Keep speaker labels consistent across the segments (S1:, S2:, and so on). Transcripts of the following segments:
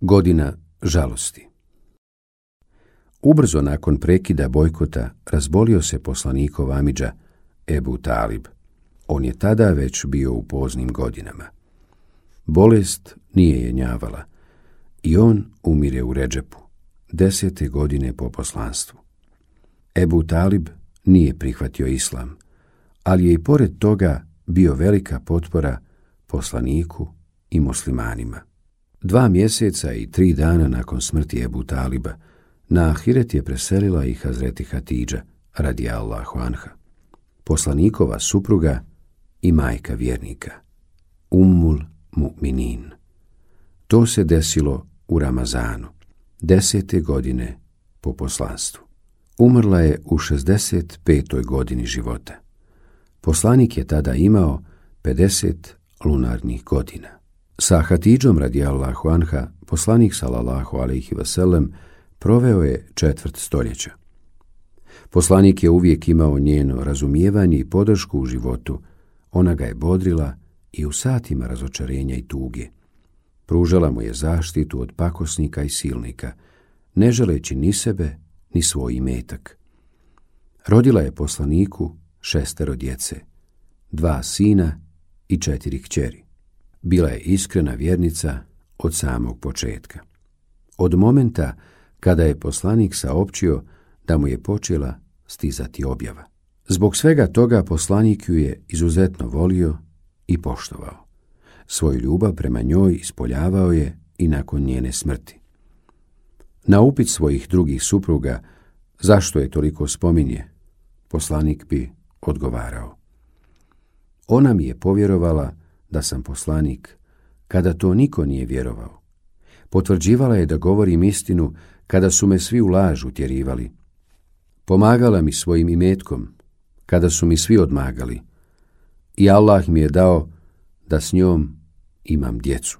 S1: Godina žalosti Ubrzo nakon prekida bojkota razbolio se poslanikov Amidža Ebu Talib. On je tada već bio u poznim godinama. Bolest nije jenjavala i on umire u Ređepu, desete godine po poslanstvu. Ebu Talib nije prihvatio islam, ali je i pored toga bio velika potpora poslaniku i muslimanima. Dva mjeseca i tri dana nakon smrti Ebu Taliba, na Ahiret je preselila i Hazreti Hatidža, radi Allahu Anha, poslanikova supruga i majka vjernika, Ummul Mu'minin. To se desilo u Ramazanu, desete godine po poslanstvu. Umrla je u 65. godini života. Poslanik je tada imao 50 lunarnih godina. Sa Hatidžom radi Allahu Anha, poslanik sallallahu alaihi vasallam, proveo je četvrt stoljeća. Poslanik je uvijek imao njeno razumijevanje i podršku u životu, ona ga je bodrila i u satima razočarenja i tuge. Pružala mu je zaštitu od pakosnika i silnika, ne želeći ni sebe, ni svoj imetak. Rodila je poslaniku šestero djece, dva sina i četiri kćeri. Bila je iskrena vjernica od samog početka. Od momenta kada je poslanik saopćio da mu je počela stizati objava. Zbog svega toga poslanik ju je izuzetno volio i poštovao. Svoju ljubav prema njoj ispoljavao je i nakon njene smrti. Na upit svojih drugih supruga zašto je toliko spominje, poslanik bi odgovarao. Ona mi je povjerovala da sam poslanik, kada to niko nije vjerovao. Potvrđivala je da govorim istinu kada su me svi u laž utjerivali. Pomagala mi svojim imetkom, kada su mi svi odmagali. I Allah mi je dao da s njom imam djecu.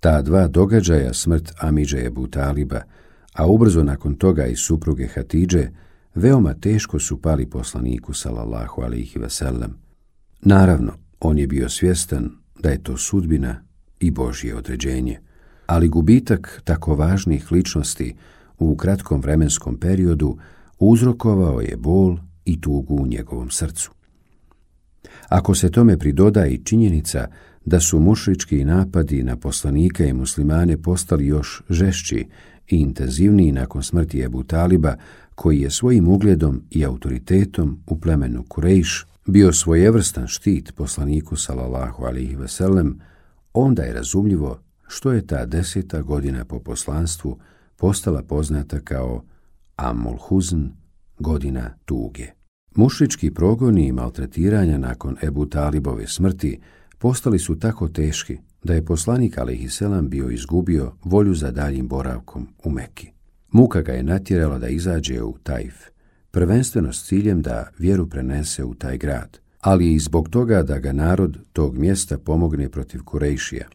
S1: Ta dva događaja, smrt Amidže Ebu Taliba, a ubrzo nakon toga i supruge Hatidže, veoma teško su pali poslaniku sallallahu alaihi vasallam. Naravno, on je bio svjestan da je to sudbina i Božje određenje, ali gubitak tako važnih ličnosti u kratkom vremenskom periodu uzrokovao je bol i tugu u njegovom srcu. Ako se tome pridoda i činjenica da su mušrički napadi na poslanike i muslimane postali još žešći i intenzivniji nakon smrti Ebu Taliba, koji je svojim ugledom i autoritetom u plemenu Kurejš bio svojevrstan štit poslaniku salallahu alihi veselem, onda je razumljivo što je ta deseta godina po poslanstvu postala poznata kao Amul Huzn, godina tuge. Mušički progoni i maltretiranja nakon Ebu Talibove smrti postali su tako teški da je poslanik Selam bio izgubio volju za daljim boravkom u Meki. Muka ga je natjerala da izađe u Tajf, prvenstveno s ciljem da vjeru prenese u taj grad, ali i zbog toga da ga narod tog mjesta pomogne protiv Kurejšija,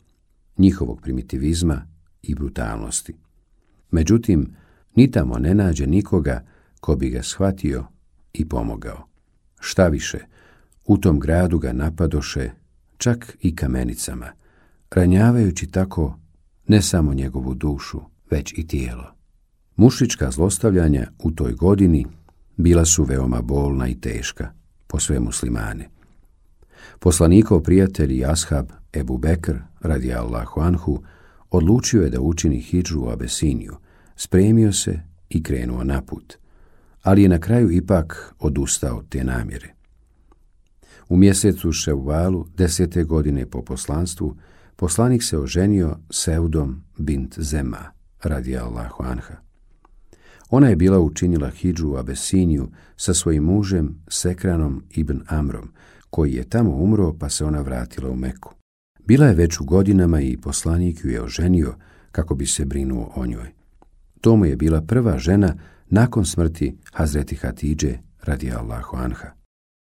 S1: njihovog primitivizma i brutalnosti. Međutim, ni tamo ne nađe nikoga ko bi ga shvatio i pomogao. Šta više, u tom gradu ga napadoše čak i kamenicama, ranjavajući tako ne samo njegovu dušu, već i tijelo. Mušička zlostavljanja u toj godini bila su veoma bolna i teška po sve muslimane. Poslanikov prijatelj i ashab Ebu Bekr, radi Allahu Anhu, odlučio je da učini hidžu u Abesiniju, spremio se i krenuo na put, ali je na kraju ipak odustao od te namjere. U mjesecu Ševalu, desete godine po poslanstvu, poslanik se oženio Seudom bint Zema, radi Allahu Anha. Ona je bila učinila hidžu u Abesiniju sa svojim mužem Sekranom ibn Amrom, koji je tamo umro pa se ona vratila u Meku. Bila je već u godinama i poslanik ju je oženio kako bi se brinuo o njoj. To mu je bila prva žena nakon smrti Hazreti Hatidže radi Allahu Anha.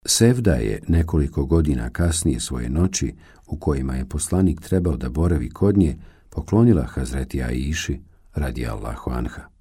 S1: Sevda je nekoliko godina kasnije svoje noći, u kojima je poslanik trebao da boravi kod nje, poklonila Hazreti Aiši radi Allahu Anha.